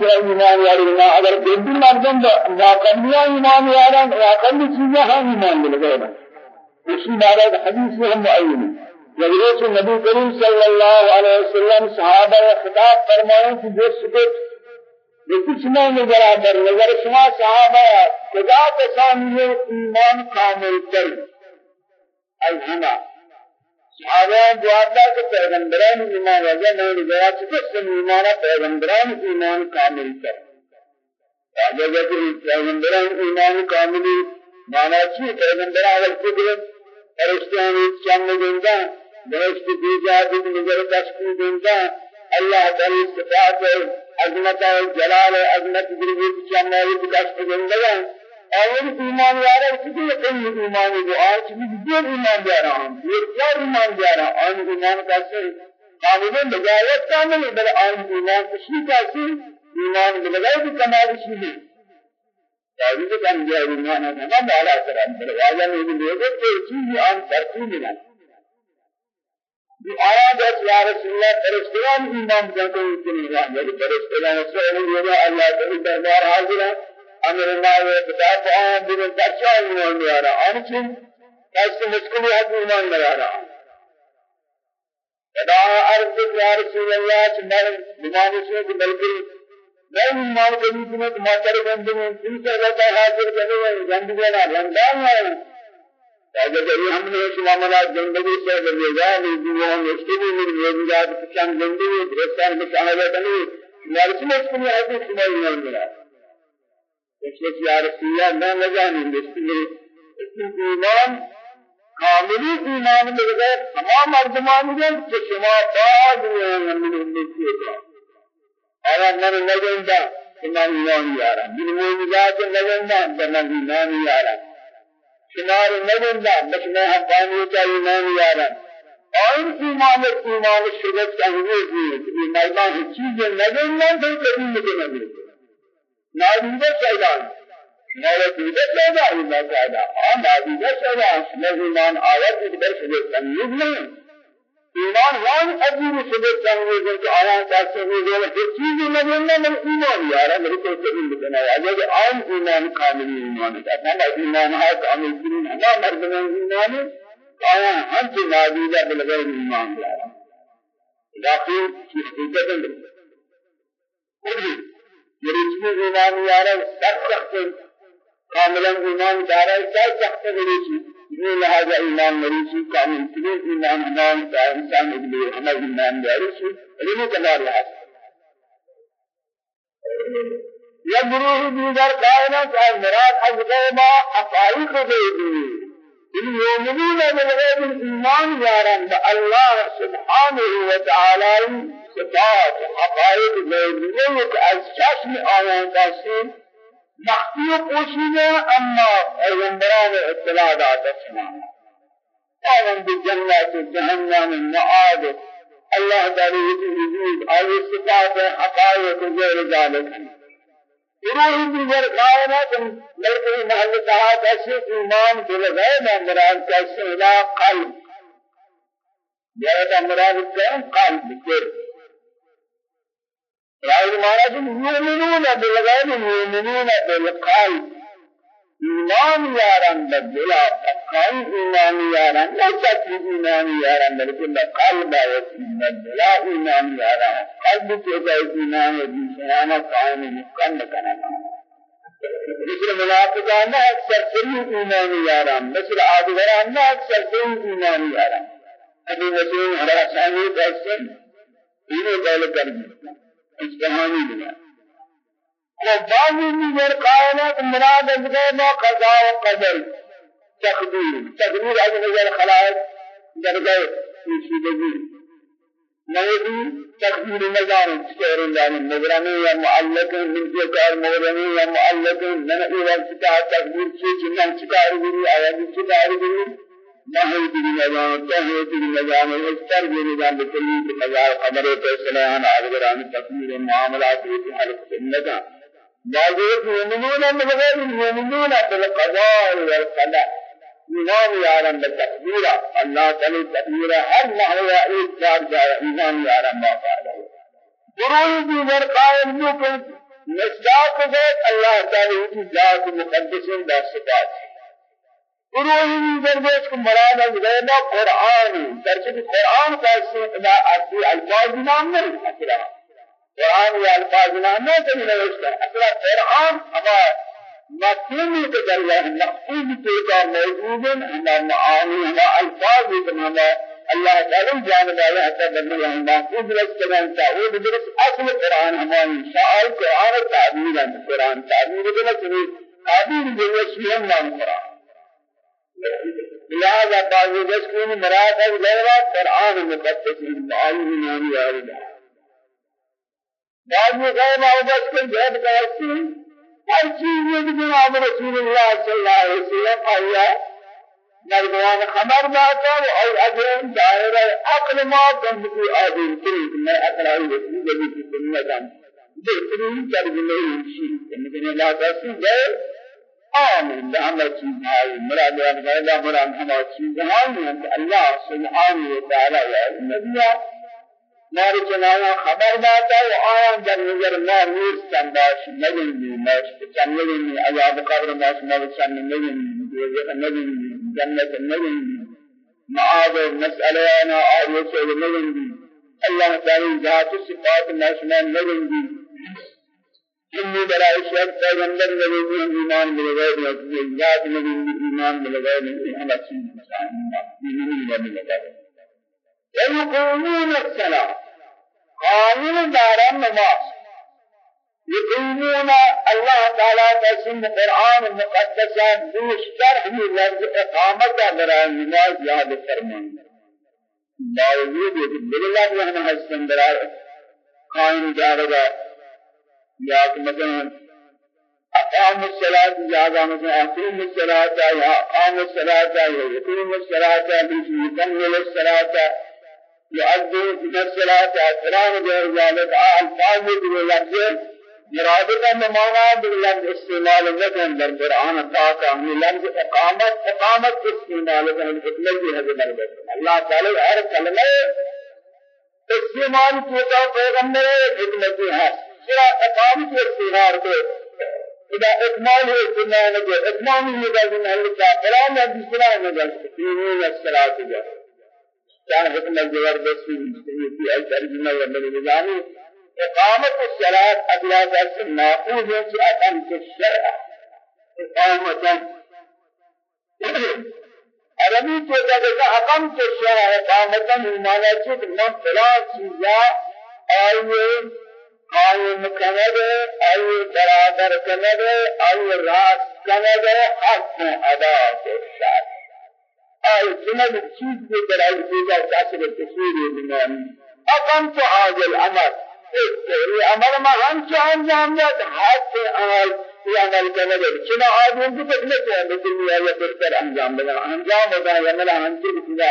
سے ایمان یاری نہ اگر بیٹی مردم نا قبلیہ ایمان یاران یا قبلی چیزیں ہم ایمان مل گئے اسی بارے حدیث میں ہم معین جب نبی کریم صلی اللہ علیہ وسلم صحابہ خطاب فرمائے کہ جو سکت کچھ نہیں برابر نظر شما صحابہ خدا کسانی ایمان کامل کر الہنا صحابہ جواب دا پیغمبران ایمان وجہ نہیں گیا کہ ایمان پیغمبران ایمان کامل کر راجہ کہ پیغمبران ایمان کامل مانا چی؟ پیغمبران اول قدر فرشتیان چند دنگا درست دیجا دیگ نظر تشکیل دنگا اللہ تعالی صفات عظمت جلال عظمت دنگا دنگا اول ایمان یارا کسی یقین ایمان جو آج بھی دیر ایمان جارا ہوں دیر چار ایمان جارا آن ایمان کیسے کامل بجایت کامل بل آن ایمان کشی کیسے ایمان بلغائی بھی کمال شیدی تاوی تو کم جائے ایمان ہے نا بالا کرام بل واجہ میں بھی لے گئے کہ چیز آن ترتیب ملا آیا جس یا رسول اللہ فرشتیان ایمان جاتے ہیں اتنی رہا یعنی فرشتیان سے اللہ تعالی دربار حاضر ہے أمر الله وكتاب آن بن درشان ایمان میارا آن چون کسی مشکلی حد ایمان میارا خدا عرض یا رسول الله چنان بیمانی سے کہ بلکہ میں ایمان کو بھی تمہیں ماتر بندے میں تم سے رہتا حاضر کرنے میں گند دینا رمضان ہے اگر جب ہم نے شما منا زندگی سے لے جا لی دنیا میں مشکلی میں روزگار کی چند زندگی گرفتار میں شامل ہے نہیں مرچ مشکلی حد شما ایمان میارا اس یا رسول اللہ میں لگانی اس ایمان کاملی ایمان میں بغیر تمام مردمان ہیں کہ شما بعد ہیں من امتی کا اور من لگندا ایمان ایمان یارا من موجودات لگندا من ایمان یارا شمار لگندا بس میں حقانی کا ایمان یارا اور ایمان ایمان شدت کا ہوئے کہ مردان چیزیں لگندا تو کبھی نہیں لگندا نادیده شیطان نادیده شیطان الله تعالی آن نادیده شیطان نزیمان آیت در شده تمیز نہیں ایمان وان عجیب شده تمیز ہے کہ آیان میں جو ہے چیز نہیں ہے من ایمان یارا میرے کو تبین بنا ہے اگر آن ایمان کامل ایمان ہے أنا ایمان ہے کامل دین ہے مردمان ایمان آیا ہم سے نادیده بلغیر ایمان یارا لیکن اس حقیقت ہے مريشي إيمان يارا سخت سخت كاملا إيمان دارا سخت سخت مريشي یہ لہذا ایمان مریضی کامل ترین ایمان ایمان کا انسان ابلی ہمیں ایمان دارشی علمی کمار رہا یا گروہ دیگر کائنات مراد از غیبا حقائق دیدی المؤمنين بالغيب الإيمان يارن الله سبحانه وتعالى صفات حقائق غیبیت از چشم آیان دستیم مخفی پوشیده اما پیغمبران اطلاع داده شما آمن بجنات جهنم معاد الله تعالی وجود آئی صفات حقائق غیر روح دیگر کائنات بلکہ محل کہا کیسے ایمان بالغیب مراد کیسے إلى قلب. یہ مراد قلب قلب رأي معنى يؤمنون بالغيب يؤمنون بالقلب. ایمان یاران بدلا فقای ایمان یاران نه چکی ایمان یاران بلکه قلب آیت بدلا ایمان یاران قلب کے جائے ایمان دیشان قائم مکن کنا مثل منافقان اکثر سری ایمان یاران مثل آدگران اکثر سری ایمان یاران ابھی مسلم ہمارا ثانی کیسے تینوں قول کر دیتا اجتهانی بنا وبعضی دیگر قائلات مراد از ما قضا و قدر تقدیر تقدیر از نظر خلائق درجه پیچیدگی نوی تقدیر نظام شعر الله نظرانی یا معلق. من کار مورانی یا معلق. من وقت کا تقدیر سے چنن چکار بھی آیا چکار بھی نحوی کی نظام تحوی کی نظام اکثر بھی نظام بکلی کی نظام خبر فیصلہ ہم آدھگران تقدیر معاملات کی حل سنتا بعضیت یمنون بغیر یمنون بالقضاء والقدر ایمان یارم بتقدیر اللہ تعالی تقدیر ہر نحو چار جائے ایمان یارم ما قال گروہی دیگر قائم نو کہ مصداق ذات اللہ تعالی کی ذات مقدس دا صفات. گروہی دیگر بیس کو مراد از غیبہ قرآن. درچہ قرآن کا أصلا اصلی الفاظ نام نہیں قرآن یا الفاظ نام نہیں تو نوشتا أصلا قرآن اما مفهومی کے ذریعہ مفهوم کے کا موجود ہے ہمارا معانی ہمارا الفاظ تمام الله تعالى جانب آیا حتى بندے ہیں محفوظ رس کمان تعود درس اصل قرآن ہماری شاعر قرآن تعبیر ہے قرآن تعبیر کے نہ تعبیر جو ہے نام قرآن. لہذا بعض جس کو مراد ہے غیر قرآن مقدس معانی نام یاد ہے بعض غیر بس کو جہد کرتے ہر چیز میں رسول اللہ صلی اللہ علیہ وسلم؟ آیا مردمان خبر داتا اور اجرم دائرہ عقل ما تنبکی آدم تريد میں اقلائی رسول جبی کی دنیا جان بہترین ترجمہ انشی کہ لا تسی گئے آمین لہما چیز آئی مراد مراد مراد ہما چیز آئی ہیں اللہ سبحانہ وتعالی یا نبیہ مار جنانا خبر داتا و آیان در نظر ما نیستن باش نگن بی ماش چند نگن بی عذاب قبر ماش ما چند نگن بی نگن بی جنة النبي معاذ مسألة أنا آية النبي الله تعالى ذات صفات نشنا النبي إني برای شب پیغمبر نبی ایمان ملغیر نبی ذات نبی ایمان ملغیر نبی ہم اچھی ایمان ملغیر ويقومون الصلاة قانون دارا نماز. يقيمون الله تعالى قسم القرآن المقدس بشتر هي لفظ إقامة برای نماز یاد فرمان. باوجود یہ بالله رحمہ حسن برای قائم جارگا یا مثلا أقام الصلاة جاء مثلا أقيم الصلاة يا أقام الصلاة يا يقيم الصلاة يكمل الصلاة. يؤذن في الصلاة غير ذلك ألفاظ باللفظ مرادتا ممانا باللفظ استعمال لكن در قرآن پاک ہمیں لفظ اقامت استعمال لکن حکمت بھی حضر مربت اللہ تعالی ہر استعمال کیا پیغمبر حکمت بھی ہے اقامت استعمال کو إذا إكمال هو السنة نجى إكمال هو ذلك الله كلام السنة نجى في الصلاة جاء كان حكم الجوار بس في أي ترجمة النظام إقامة الصلاة أدلا ذات مأخوذ في أقامة الشرع. إقامة. عربی تو جگہ أقام کے شرع اقامتا مانا چیز من فلا چیزا آئیے قائم کند آئیے برابر کند آئیے راست کند حق ادا کے شرع آئیے جنب چیز کے برائی دیجا جاسر تصویر بنانی اقامت هذا الأمر عمل. ما ہم کیا انجام دیا ہاتھ سے عمل یہ عمل کرنے دے چنا آدمی کو کتنے کو لیکن یہ یہ بہتر انجام دیا انجام ہوتا ہے عمل ہم سے کتنا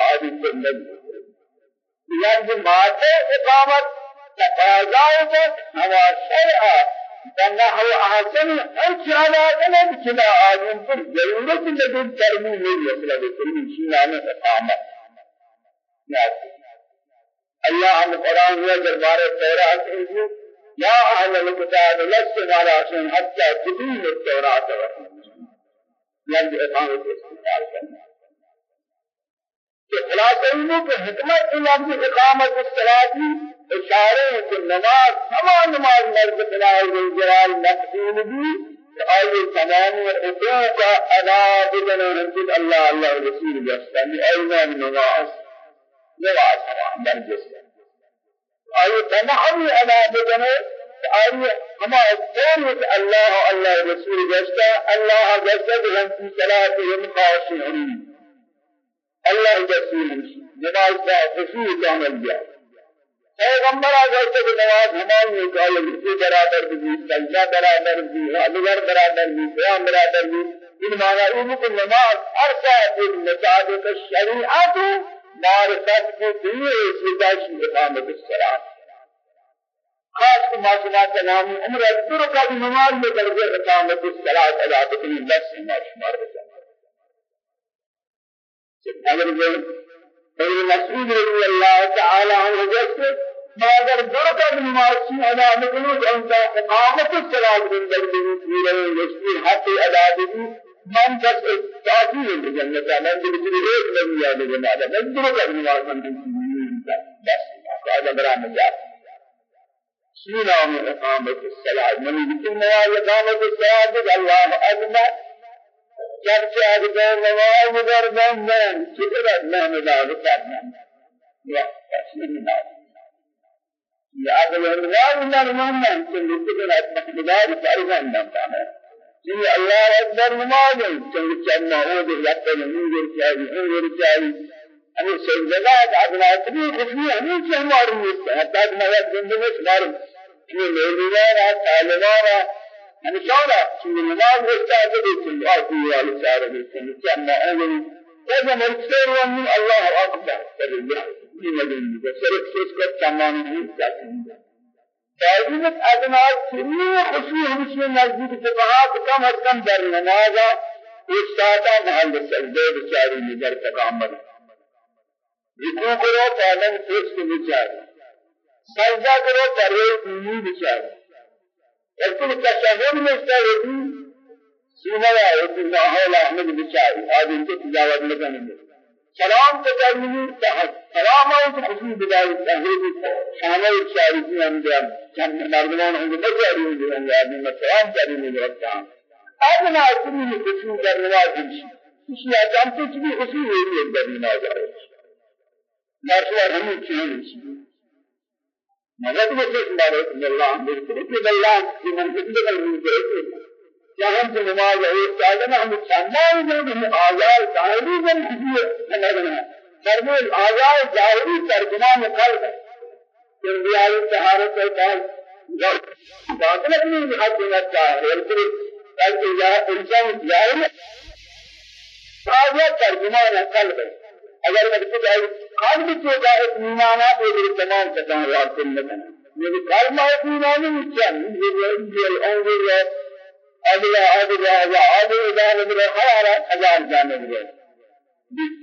ہوا هو احسن الشهادة كما بكلا آدم پر ضرورت لدن ترمي نہیں لدن شيء نام اقامت. الله القرآن هو دربار التوراة يا أهل الكتاب لستم على شيء حتى تدين التوراة يعني إقامة الاستقبال خلاصہ کہ حکمت لفظ اقامت الصلاة اشارے کہ نماز تمام نماز مرد خدا جلال مقصود بھی آئے تمام حقوق ادا بدن رسول اللہ اللہ رسول جسد ایمان نماز نواز تمام در جسد آئی تمام ادا بدنے آئی ہما قول اللہ اللہ رسول جسد اللہ جسد ہم کی صلاتهم خاشعون اللہ رسول نماز کا خشوع کامل دیا پیغمبر آگرتے کہ نماز ہماری نکال کی برابر بھی سجدہ برابر بھی ادگر برابر بھی قیام برابر بھی۔ ان معنی کہ نماز ہر ساتھ مطابق الشریعت معرفت کی دنیا سیداش اقامت الصلاة۔ خاص کو معصومات کا نام عمر اکثر کا نماز میں درجہ اقامت الصلاة ادا کرنے بس ما شمار ہوتا اگر جو ابن مسعود رضی اللہ تعالی عنہ جیسے ما اگر برکت نمازی ادا نکنو تو انتا اقامت الصلاة من دلدی میرے یشتی حق ادا دی من جس تاثیر ہے جنت میں جو بھی ایک نبی ہے جناب من برکت نماز من بس هذا برام جاء سينا من إقامة الصلاة من يقول نواز إقامة الصلاة الله جب چاہتے ہیں نماز در بندن چکر اللہ نماز کرنا یا تسلیم نماز یا اگر نماز در بندن چنگ چکر نماز کرنا نماز یہ اللہ اکبر نماز ہے چنگ چند معود یقین نور چاہیے نور چاہیے ہمیں سجدات اپنا اتنی خوشی ہمیں سے ہماری کہ میں زندگی میں ہمارے یہ میلیان طالبان هنشانا شنو نماز وستعد بيتم آتي والسارة بيتم كما أولي هذا مرسل ومن الله أكبر. فلله لمدن بسرق سيسكت تمام من ساكن تعليمت أدنى كمية خشوع همشي نزدیک فقهات کم از کم در نمازا ایک ساعتا محل سجدے بچاری نظر تکامل رکوع کرو پالن فیس کو بچاری سجدہ کرو پرویز دینی بچاری لكن تشهد مستوى سيما يقول لا حول احمد بشاري هذا انت تجاوز لكن سلام تجاوز تحت سلام أو خصوص بداية تهريب شامل شاري في انجام كم مردمان هم بجاري من انجام ما سلام جاري من انجام هذا ما أصلي خصوص در نماز شيء شيء أجام تجري خصوص يريد در نماز ما شاء الله هم شيء مدد سے ہمارے اللہ کہ اللہ کی منزل میں ہے جہاں سے نماز ہے چاہنا ہم سامان میں ہم آزاد ظاہری میں کسی سمجھنا فرمول آزاد ظاہری ترجمہ قلب کہ ریال طہارت ہے بعد داخل اپنی حد دینا چاہے لیکن کہ یا انسان ظاہر آزاد ترجمہ قلب اگر میں قلب سے جائے ایمانہ تو تمام تمام یاد کرنا یہ قلب ہے ایمان نہیں یہ یہ انظر اگلا اگلا یا اگلا من خيار هزار جانب ہے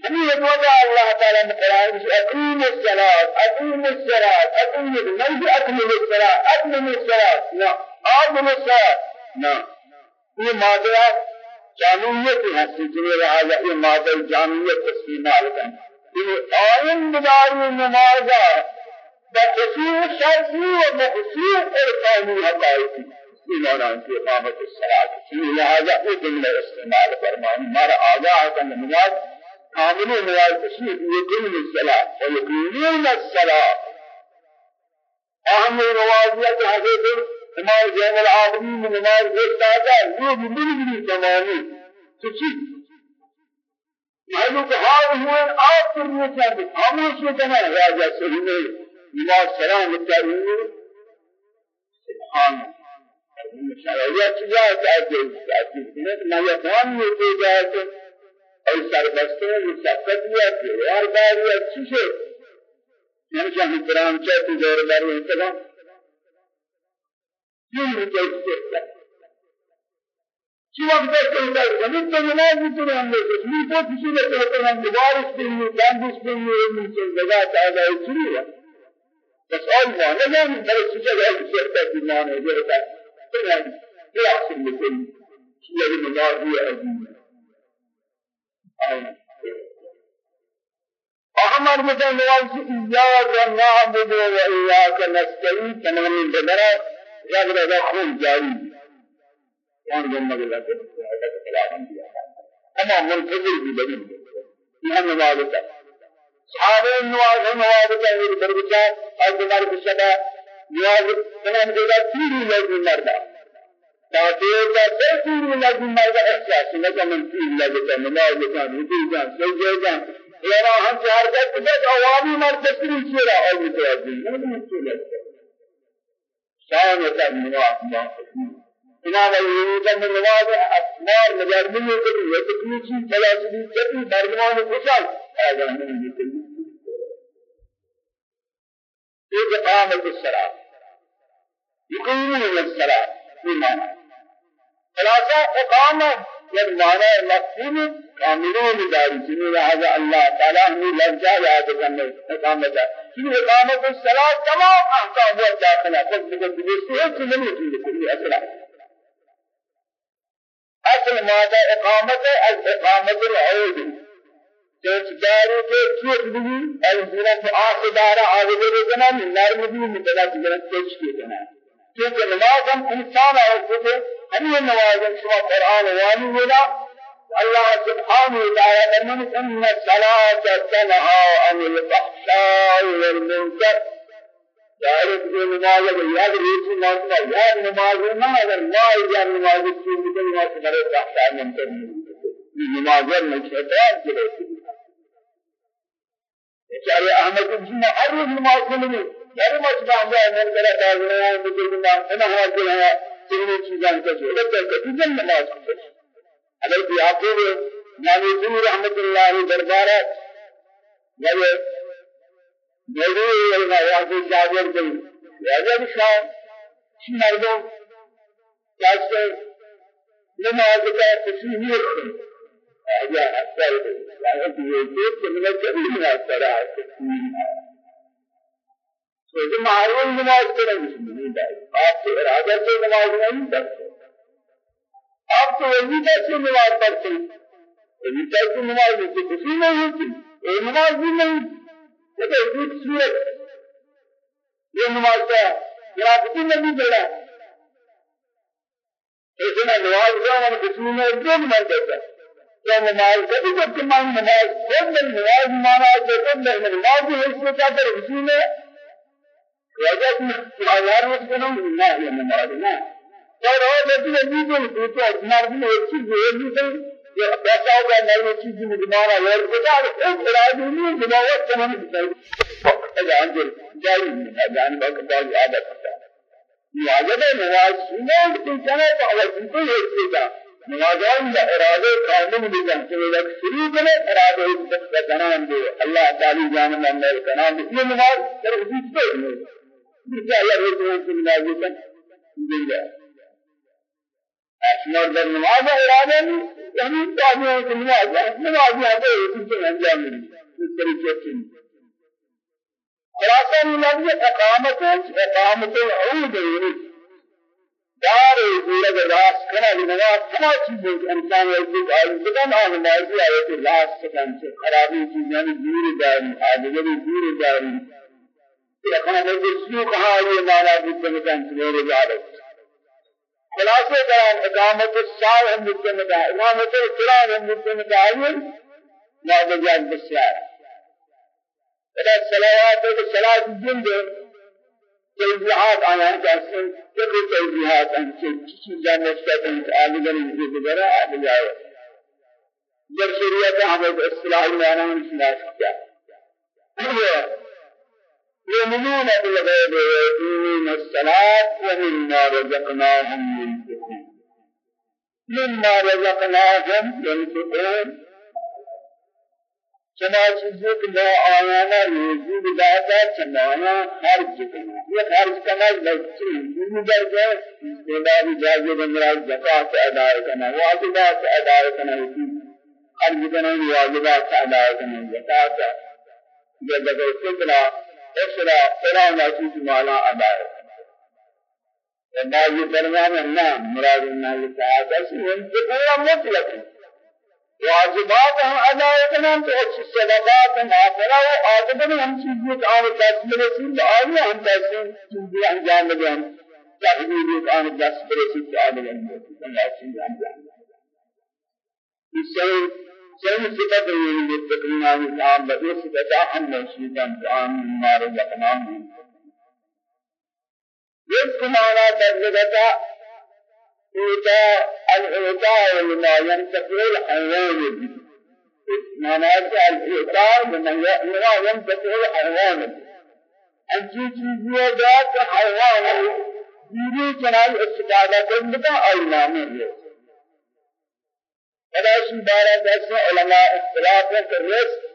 أمي وجه الله تعالى من قرآن أقيم الصلاة أقيم الصلاة أقيم من أكمل الصلاة أكمل الصلاة نعم أكمل الصلاة نعم یہ مادہ جامعیت ہے سجنے رہا یہ مادہ جامعیت استعمال کرنا آئین بداری نمازا بخصوص شرطی و بخصوص ارکانی حقائقی ایمان کی اقامت الصلاة چیز لہذا وہ جملہ استعمال فرمانی مارا آگاہ کا نماز کامل نماز تشریف یقین الصلاة ویقینون الصلاة. اہم نمازیت حضرت امام زین العابدین نماز دیکھتا تھا یہ بلی تمامی تو چیز معلوم چاہتے خاموش میں کہنا ہے راجہ صحیح میں نماز سلام کریں سبحان شرعیت چیزا چاہتے ہیں میں یہ کام یہ دے جائے کہ اور سربستے ہیں مسافت لیا کہ یار باری اچھی سے میں چاہتے قرآن چاہتے دور باری انتظام کیوں مجھے شو وقت تو نماز بھی تو ہم لوگ اس کو کسی نے کہتے ہیں مبارک کے لیے جانبش کے لیے من سے جگہ تعالی چلی ہے بس اول ما من بل سجا ہے کہ سے کی مان ہے جو ہے یہ اصل میں یہ نماز ہے عظیم أحمد مثل نواز إياك نعبد وإياك نستعين تمام الجبرة يقدر يدخل جاري کون جنگ لگا کے خلاف دیا تمام منتظر بھی لگی یہ نماز کا صحابہ نماز نماز کا یہ درجہ اور بیمار بشدا نماز تمام جگہ تیری لگی مردا تاکہ کا تیری لگی مردا احساس نہ کہ من تیری لگی تو نماز کا نہیں جان سجدے جان یہ ہم چار کا تک عوامی مرد تشریح کیا اور یہ تو ہے نہیں مشکل ہے شان کا نماز إمام الوجود من نواز أسمار مجرمية كبير وتكنيشي ثلاثة كبير برمان وكسال هذا من في إقامة الصلاة. يقيمون الصلاة. في معنى ثلاثة إقامة. المعنى مفهوم كاملون داري. سنين هذا الله تعالى؟ من لفظة؟ يعد كمل إقامة. في إقامة الصلاة؟ تمام. أحكام هو داخلة بقد بجسده كل من يتم لكل أصلا أصل ماذا إقامة الإقامة العود. کے چیت بھی الزنا آخ دارا آگے دے دینا نرم بھی مدلا جگرن تیج کی دینا کیونکہ نماز ہم انسان آئے تھے ہمیں نماز ہم شما قرآن وانی ہونا الله سبحانه وتعالى من إن الصلاة تنهى عن الفحشاء والمنكر ذلك في نماز الرياض ريسي نماز يا نماز ما أگر ما يا نماز في مثل ما تمر الفحشاء منكر نماز من شيطان كده بیچارے احمد جی نے ہر روز نماز پڑھنی ہر وقت باندھا ہے من کرا کاغذ ہے بزرگ نام أنا ہوا کہ ہے تین چیزاں کا جو لگتا ہے کہ نماز پڑھنی حضرت یعقوب نانوزی رحمت اللہ دربارہ مجھے میری یعقوب جاگر گئی یعقوب شاہ مردوں جیسے نماز کا تسلیم آجا اکثر لعنت یہ کہ تمہیں کبھی نماز پڑھا ہے تو جو معلوم نماز پڑھا ہے آپ کے ارادہ سے نماز نہیں پڑھتے آپ تو وظیفہ سے نماز پڑھتے ہیں وظیفہ سے نماز سے خوشی نہیں ہوتی یہ نماز بھی نہیں یہ تو ایک صورت یہ نماز کا گرافتی نہیں پڑھا ایسے میں نماز کا ہم خوشی میں جو نماز کرتا ہے نماز کبھی جب تمام نماز خود میں نماز مانا ہے خود میں نماز بھی اس میں کیا کر خوشی میں وجہ میں ہزار وقت نہ نماز نہ اور اور لیکن یہ بھی تو مرد نے ایک چیز یہ بھی ہے کہ پیسہ ہوگا نئی چیز میں دماغا اور بتا ایک ارادہ نہیں دماغ تمام بتائی جان جو جاری ہے جان با کا عادت ہے عادت ہے نماز سنو کہ جانے تو اول کو یہ چیزا نمازان دا ارادہ قانون بھی جانتے ہیں کہ شروع کرے ارادہ اس کا جنان دے اللہ تعالی جان اللہ کا نام یہ نماز در حدود پہ ہے یہ اللہ رسول اللہ صلی اللہ علیہ وسلم اشمار در نماز نہیں یعنی تابعوں کی نماز نماز آتے ہیں اس سے انجام نہیں اس طریقے سے خلاصہ لفظ اقامت اقامت العود یعنی دار زیرہ راس کنا نماز کنا چیزیں إنسان ایک آئی بدن آن نمازی آئے تو راس سکن سے خرابی چیزیں دور داری آدھگری دور داری پھر اقامت السلوک کہاں یہ مانا جتنے مکان سمیرے جارت خلاصے بیان اقامت الشار ہم مجھے میں کہا اقامت القرآن ہم میں کہا یہ بعد جان بسیار اذا الصلوات والصلاة الجند توجيهات آيان جاسم كل توجيهات أن كل جان نشأت أن آل جن يجيب برا آل جاي. جب شریعت ہمیں اصلاح المعنى من اصلاح يؤمنون بالغيب ويقيمون الصلاة ومما رزقناهم ينفقون. مما رزقناهم ينفقون. چنا چیزوں کے لو آیانا روزی بداتا چنانا خرچ کرنا یہ خرچ کرنا لچی دنی در گئے استعداد جازے بندرا زکات ادا کرنا واجبات ادا کرنا خرچ کرنا واجبات ادا کرنا زکات یہ بغیر فکرہ اسرا فلان چیز مالا ادا ہے وما يدرنا منا مراد الله تعالى ينتقل مطلق واجبات هم ادا کرنا تو اچھی صدقات ہم آخرا و آدم ہم چیزیں آن دست میں رسید آئی ہم دست چیزیں انجام دیں تحویل آن دست میں رسید آدم ہم اللہ چیز انجام دیں اس سے سن صفت من المتقين الإسلام بدو صفت هم نشيدا عن ما رزقناهم رزق معنى ترجمة إيتاء الإيتاء لما ينتقل الحيوان معنى الإيتاء لما ينتقل الحيوان أنجي چیزیں ذات حیوان دیری چنال استفادہ کرنے کا اعلان ہے فلاش بارہ دس علماء اختلاف ہے کہ رزق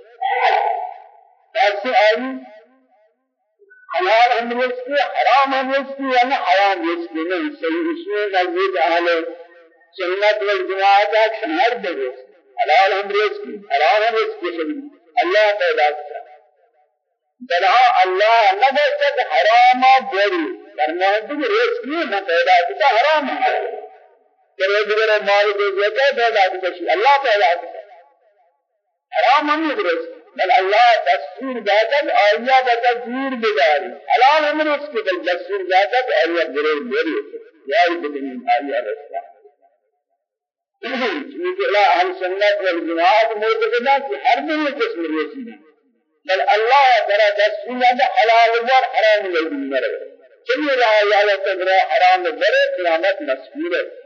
ایسے آئی حلال ہم رزق حرام ہم رزق یعنی حرام رزق نہیں صحیح اصول نزدیک اہل سنت والجماعت ہے شہر دے حلال ہم رزق حرام ہم رزق اللہ پیدا کرتا بلا الله نبسط حرام بری. فرمانتی کہ رزق نہیں نہ پیدا کیا حرام ہے کرے دیگر مال کو دیتا پیدا کیا اللہ پیدا کیا حرام ہم نہیں رزق بل الله دستور دادت آیا بتا دور بداری. حلال ہم رزق بل دستور دادت آیا برے بری یا بدنی آیا رزق چونکہ لا اہل سنت والجماعت معتقدہ کہ ہر دن قسم رزق بل الله ترى دستور حلال ور حرام نہیں مرے۔ چنی رہا یا حرام برے قیامت مسئول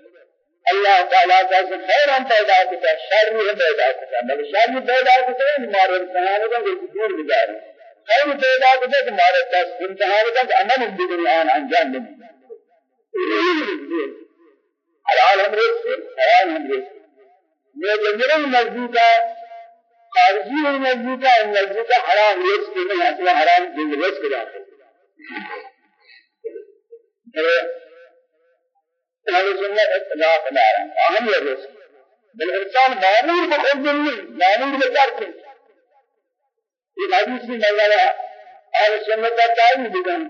اللہ تعالیٰ کا خیر ہم پیدا کرتا شر ہم پیدا کرتا مگر شر پیدا کرتا ہے ہمارے امتحان کا دور گزار خیر پیدا کرتا ہے ہمارے پاس امتحان کا عمل بدنیان انجام دیں حلال ہم رزق حلال ہم رزق میں جنرل نزدیک ہے خارجی نزدیک ہے نزدیک حرام رزق نہیں أصلا حرام رزق جاتے أهل السنة اختلاف دارا أهم الرزق بالإنسان مامور بخود نہیں مامور کن یہ حدیث میں مزارہ أهل السنة کا تعین بدن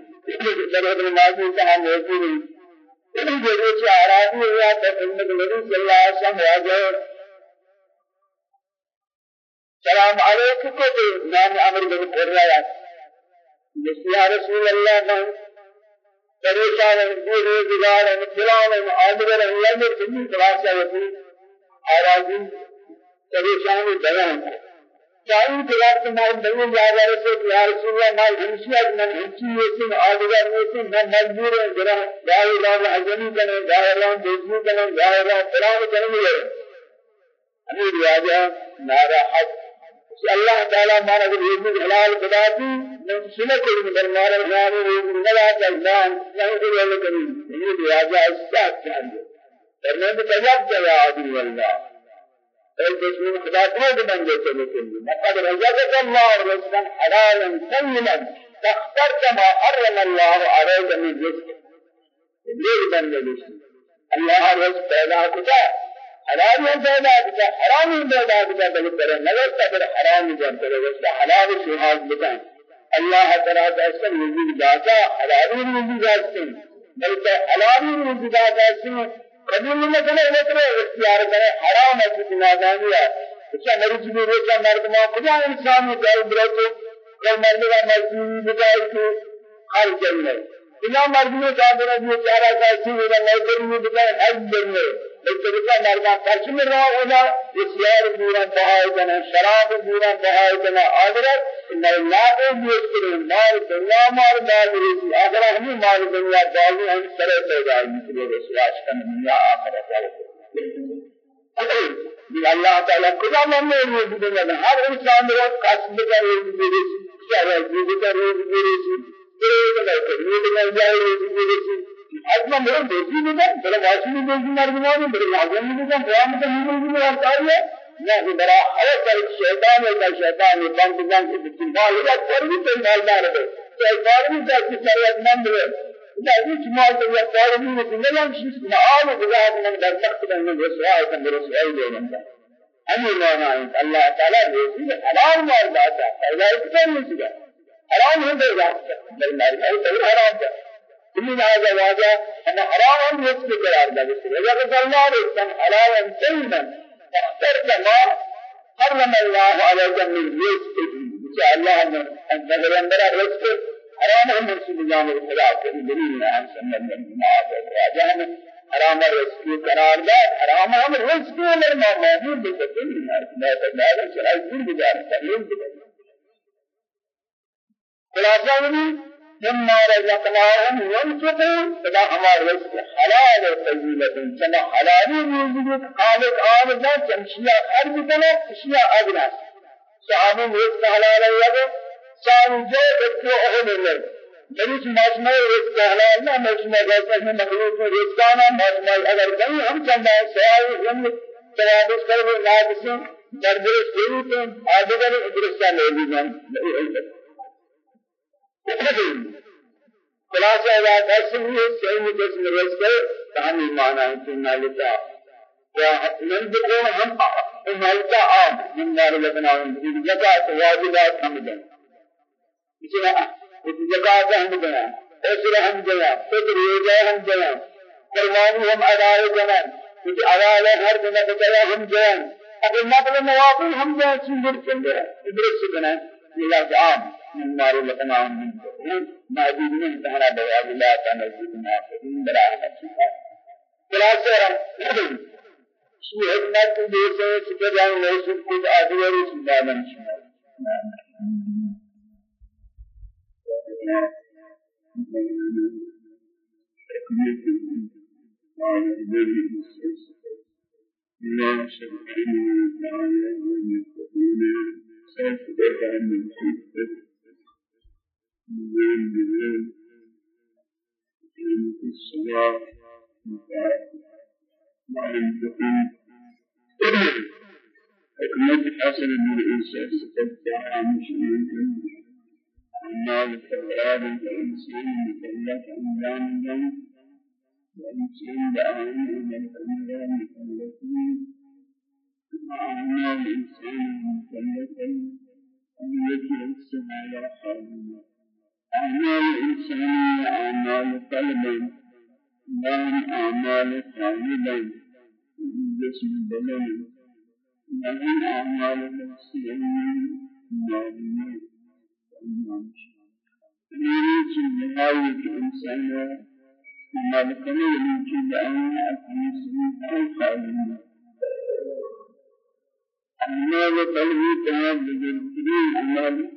درود الماضی کا ہم موجود ہیں ان جگہ سے آرادی ہوا تو نبی صلی اللہ علیہ وسلم واجہ سلام علیکم کو نام أمر بن قرہ یا رسول اللہ پریشان ہیں روزگار ہیں فلان ہیں آدگر ہیں اللہ نے کمی خلاصہ ہوتی آرازی پریشان بیان چاہیے کہ وقت میں نہیں جا رہے سے کہ یا رسول اللہ میں ہمشیا میں ہمشی ہوتی میں آدگر ہوتی میں مجبور ذرا لا الہ الا حجنی کریں لا الہ بیزنی کریں لا الہ فلان کریں گے ہمیں رواجہ نارا حق اللہ تعالی مانا کہ یہ حلال خدا کی من سنت المدرمان الغاني ولا تلمان يهدي ولا كريم. يجب راجع الساعة كامل. فرمان تجاب يا عدو الله. الجسم خدا خود من جيته لكل لقد رزقك الله رزقا حلالا طيبا فاخترت ما حرم الله عليك من رزق ليه بندلش الله رزق پیدا کتا حلال میں پیدا کتا حرام میں پیدا کتا بلکہ کرے نظر تبر حرام میں پیدا حلال سے حال بتائیں الله تعالى تأثر وجود ذاتا حلال وجود ذاتا بلکہ حلال وجود ذاتا قبول نہ کرے وہ اختیار کرے حرام ہے کہ نادانی ہے. اچھا مرض بھی روزہ مرد ما خدا انسان کو جائے برو کو مرد کا مرضی بتائے کہ ہر جنت بنا مرضی میں جا رہا ہے چارہ کا اسی میں نہیں کرنی بتائے ہر جنت اتبقى مرضى قسم رأونا اسيار بورا بهايتنا شراب بورا بهايتنا آخرت إن الله يذكر مال دنيا مال مال رزق آخرت هم مال دنيا دالي هم سره پیدا مثل رسواش کن دنیا آخرت من الله تعالى كذا من يوجد لنا هر إنسان رو قسم کرے رزق شرع رزق کرے رزق کرے کرے کرے رزق أصلا میرا دوستی بھی ہے بڑا واسی بھی دوستی مر گیا ہے بڑا لازم بھی ہے قیام کا نہیں بھی ہوتا ہے نہ کہ بڑا ہر طرح شیطان ہے کا شیطان ہے بند بند کی استعمال ہے پر بھی تو مالدار ہے شیطان بھی ذاتی شریعت مند ہے ذاتی شمال تو یہ کار نہیں ہے نہ شيء معال بذات من در وقت من رسوا ہے کہ رسوا ہے لینا أمي ما نعلم الله تعالى يقول حرام ما ذاته فلا يكتب نسجا حرام هم ذاته بل ما يقول حرام ذاته من هذا واجه أن حرام رزق قرار ذلك وإذا الله رزقا حلالا طيبا فاخترت ما حرم الله عليك من رزق إن شاء الله أن نغرندر رزق حرام هم رسول الله الخلاف دليل عن سنة الجماعة واجه حرام رزق قرار ذات حرام هم رزق لما موجود بكل ما تدعي شرعي كل بجار تقليل خلاصة مما رزقناهم ينفقون. فلا ہمارا رزق حلال و طیبہ چنا حلالی موجود خالق آمد. چمشیا خرج کنا اشیا اجنا صحابی رزق حلال ہے سان جو بچو اہل ہے مریض مجمع رزق حلال. نہ مجمع رزق ہے مخلوق رزقانا مجمع اگر کہیں ہم چندہ سوال ہم توابس کرو ناقص درجے سے تو آدھگر درستہ لے لیجئے خلاصہ بات ایسی ہوئی ہے سیم قسم رز کر تعمی معنی ہے کہ مالکہ یا من بقوم ہم مالکہ آب من دار لبنا ہم زکاة واجبات ہم دیں اسی زکاة ہم دیں اسر ہم دیں فطر یوجہ ہم دیں قربانی ہم ادا دیں کیونکہ ادا ہر دنہ بتلا ہم دیں اگر مطلب نوافل ہم دیں چندر چندر ادرس بنا یہ لفظ من نار لقنا من ما دين تعالى بيا الله تعالى ما فين برا خلاصة شيء حكمت جیسے سکر جان نہیں سکت آدھوار سنبالن شمال الله سبحانه وتعالى والمتقين سوف تفهم من من بذل في الصلاة مع الانتقام حكمة حسن من الإنسان ستبقى مش ممكن أما الفراد الإنسان مكلف الجنة والإنسان دعاني من الأنجام مكلفين أما الإنسان مكلف أن يجعل السماء حاضرة أعمال إنسانية أعمال قلب نعم أعمال قلبا جسم بدن نعم أعمال نفسية نعم يريد نهاية إنسان ما لكم يمكن أن أكون سبحانه خالد أعمال قلبي كان بجنتين أعمال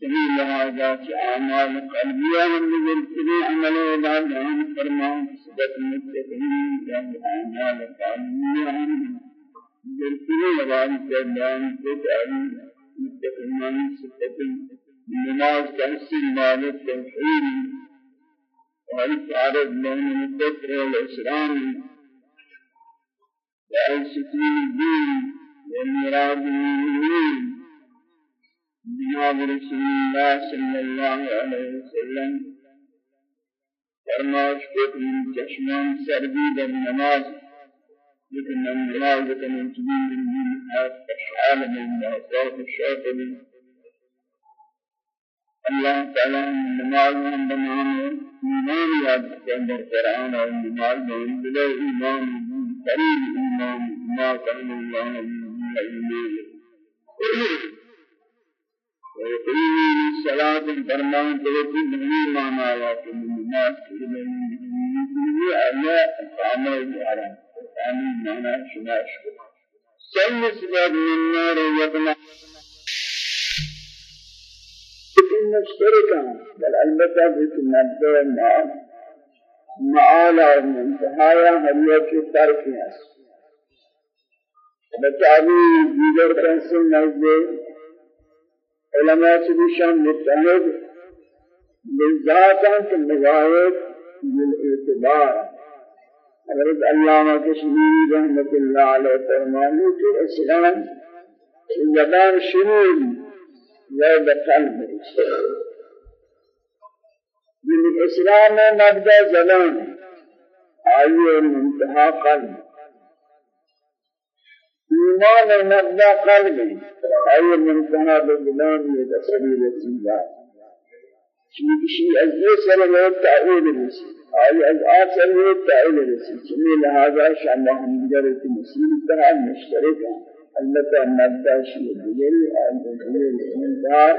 سبيل لهذا أعمال قلبية من ذلك عمل عباد عن فرمان سبت المتقين يعني أعمال قلبية من ذلك عباد جدان تدعي متقين سبت النماز تحسن مال التوحيد والتعرض بين الكفر والإسلام وأيسكين الدين والمراد من الدين جناب رسول الله صلى الله عليه وسلم فرماش کو من چشمان سردی در نماز لیکن من نماز کنن چنین من دین اشعال من صوت الشاطبی اللہ تعالی من نماز من بنانے ایمان یاد اندر قرآن اور نماز میں بلا ایمان قریب ایمان ما الله من ایمان ويقيم الصلاة فرمان تلقي به معنى لكن الناس أعلى عمل الحرام آمين معنى شماش سن سبب من النار وطلع مشتركا بل البتة المبدأ مع معالا ومنتهايا هرية ترك ناس بتعبير دیگر کنسل نزد علماء سبشان متحد بالذات کے مظاہر بالاعتبار. حضرت علامہ کشمیری رحمت اللہ علیہ فرمانے کہ اسلام زبان شمول یا بقلب من اسلام مبدا زبان آئیے منتہا قلب. ایمان مبدا قلب أي من كان بالزمان يتسبيل السنجا شيء أزيه سر له تعويل الرسي أي از آسر له تعويل الرسي شمي لهذا شأن هم جرت مسير تها مشتركة البته مبدا شيء دجري أي دجري الإنكار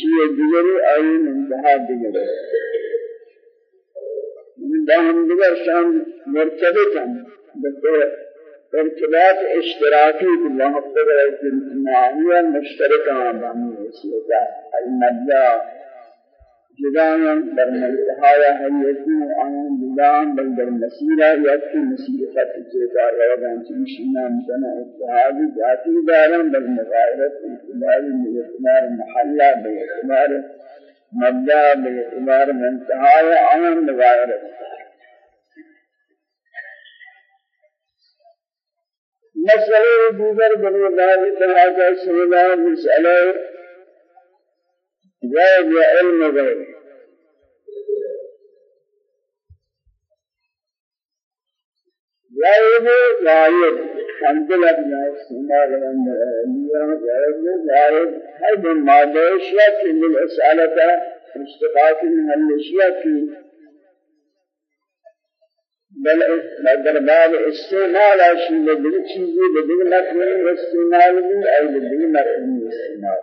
شيء دجري أي منتهى دجري من دهم دجر شان مرتبطا بطور ارتباط اشتراكي بالمحبة الجماعية المشتركة بين الإسلام المبدأ جدانا در منتهايا هيئتي وعن جدان بل در مسيرة يأتي مسيرة فتجيكا روضان تمشينا مثلا اتحادي ذاتي دارا بل مغايرة اتبار باعتبار محلة باعتبار مبدا باعتبار منتهى عام مغايرة مسألة دیگر بني الله تعالى سيدا مسألة غيب علم غيب غيب غيب الحمد لله استعمال الأنبياء غيب غيب هذا ما ليش يكفي الأسئلة مشتقات من الأشياء بل در باب استعمال اشی بدل چیزی بدل مفهوم استعمال بھی ای بدل مفهوم استعمال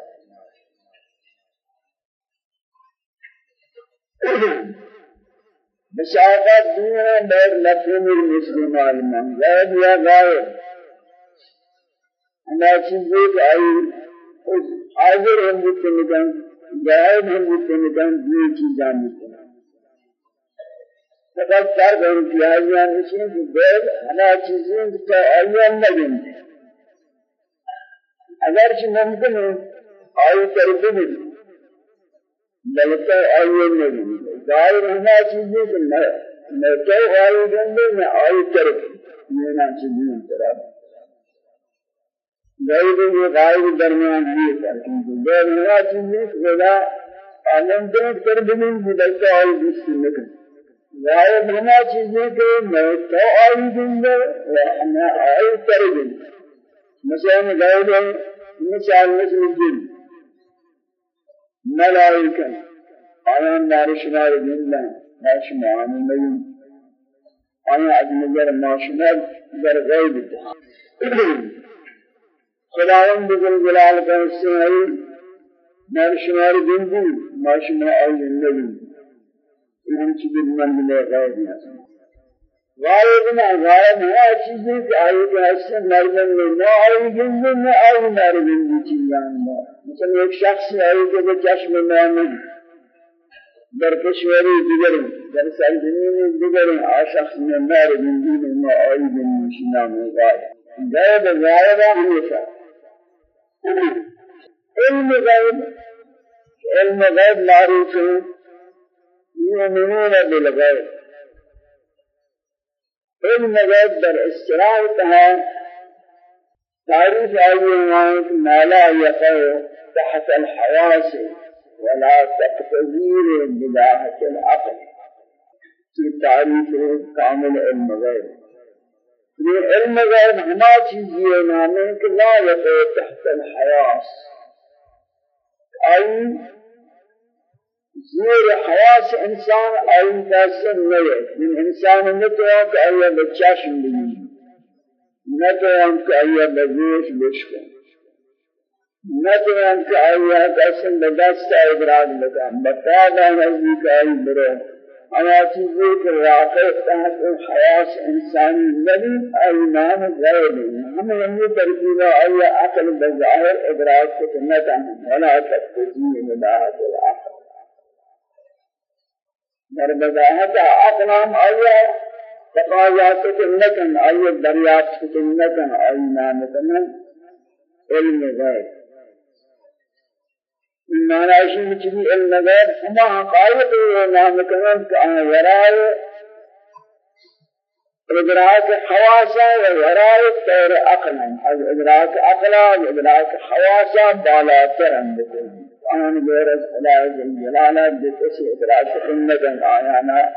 مسافات دنیا بیر مفهوم الاستعمال من غائب یا غائب أنا چیزی کہ ای حاضر ہم بکتے نکن غائب ہم بکتے نکن یہ چیزاں بکتے فقط سر بر پیازیان نشین که دل همه چیزیں که آیان نگن اگر چه ممکن ہے آئی کرده بھی بلکہ آیان نگن ظاہر همه چیزیں کہ میں تو آئی گندے میں آئی یہ نا چیزیں طرح غیر یہ غائب درمیان ہے لیکن دل همه چیزیں کہ خدا آنم کر دیں بلکہ آئی دوسری نگن غائب ہما چیزیں کہ میں تو آئی دنگا وہنا آئی کر دیں۔ مثلا غائب ہے مثال مثل جن ملائکہ آیان نارشمار جنلا ناشمان نیم آیا از نظر ناشمار در غیب خداوند جلال کا حصہ ہے نارشمار جن ناشمار آئی نیم ہم چیزیں من لے غائب نہ غائب نہ غائب ہے چیزیں کہ آئی کے حصے مرمن میں نہ آئی گنجن نہ آئی مرمن کی چیزاں مثلا ایک شخص آئی کے چشم میں در کشوری دیگر در سرزمین دیگر آ شخص میں نار بندی میں آئی شنا میں غائب غائب غائب ہمیشہ علم غائب علم غائب معروف ہے يؤمنون بالغيب علم غيب در استراحتها تعريف آيات ما لا يقع تحت الحواس ولا تقتدير بداهة العقل. في تعريف كامل علم غيب یہ علم غیب ہما چیزی ہے نامے کہ لا يقع تحت الحواس. أي زیر حواس انسان آئی تاثر نہیں من انسان نتوان کہ آیا بچاشن بگی نتوان کہ آیا بگوش بشکن. نتوان کہ آیا تاثر بدست ادراک لگا بتادا نزدیک آئی برو. أنا چیزیں کہ واقع تحت حواس انسانی نبی آئی نام غیب ہم یہ ترکیبہ آیا عقل بظاہر ادراک کو نہ ولا تقتضی مداحت العقل در بداهت اقلام آیا تقاضات کنکن آیا دریافت کنکن آیا نامتن علم غیب معنی اشی مچنی علم غیب ہما حقائق نامتن کہ آن ورائے ادراک حواسا و ورائے طور عقلا ادراک عقلا و ادراک حواسا بالاتر اندکن آن غير خدا جلالا بكسي إدراك أمة آيانا.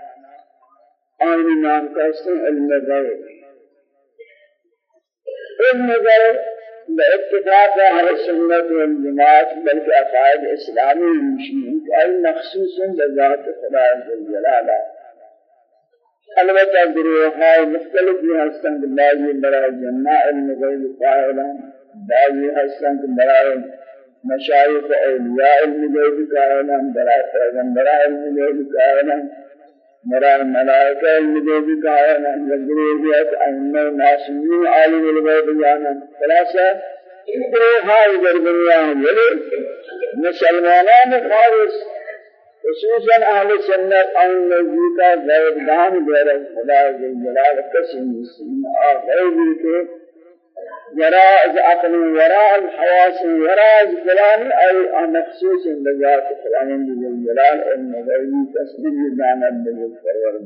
آن نام كسن علم غير علم باتفاق أهل السنة والجماعة بل في أقائد إسلامي المشرين أي مخصوص بذات خدا جلالا البتہ گروہ مختلف ہستن بعضی برائے جنہ علم غیب قائلا بعضی ہستن برائے مشایخ اولیاء المجید کائنا برای پیغمبر المجید کائنا برای ملائکہ المجید کائنا وذریات ائمہ معصومین عالم الغیب جانا خلاصہ ان گروہائی در دنیا ولی مسلمانان خالص. خصوصا اہل سنت أن نزدیکا غیب دان غیر خدا جلال قسم مسلم آ غیبی کے وراء عقل وراء الحواس وراء فلان أي مخصوص بذات فلان جلال النبي تسمي معنى بالفرور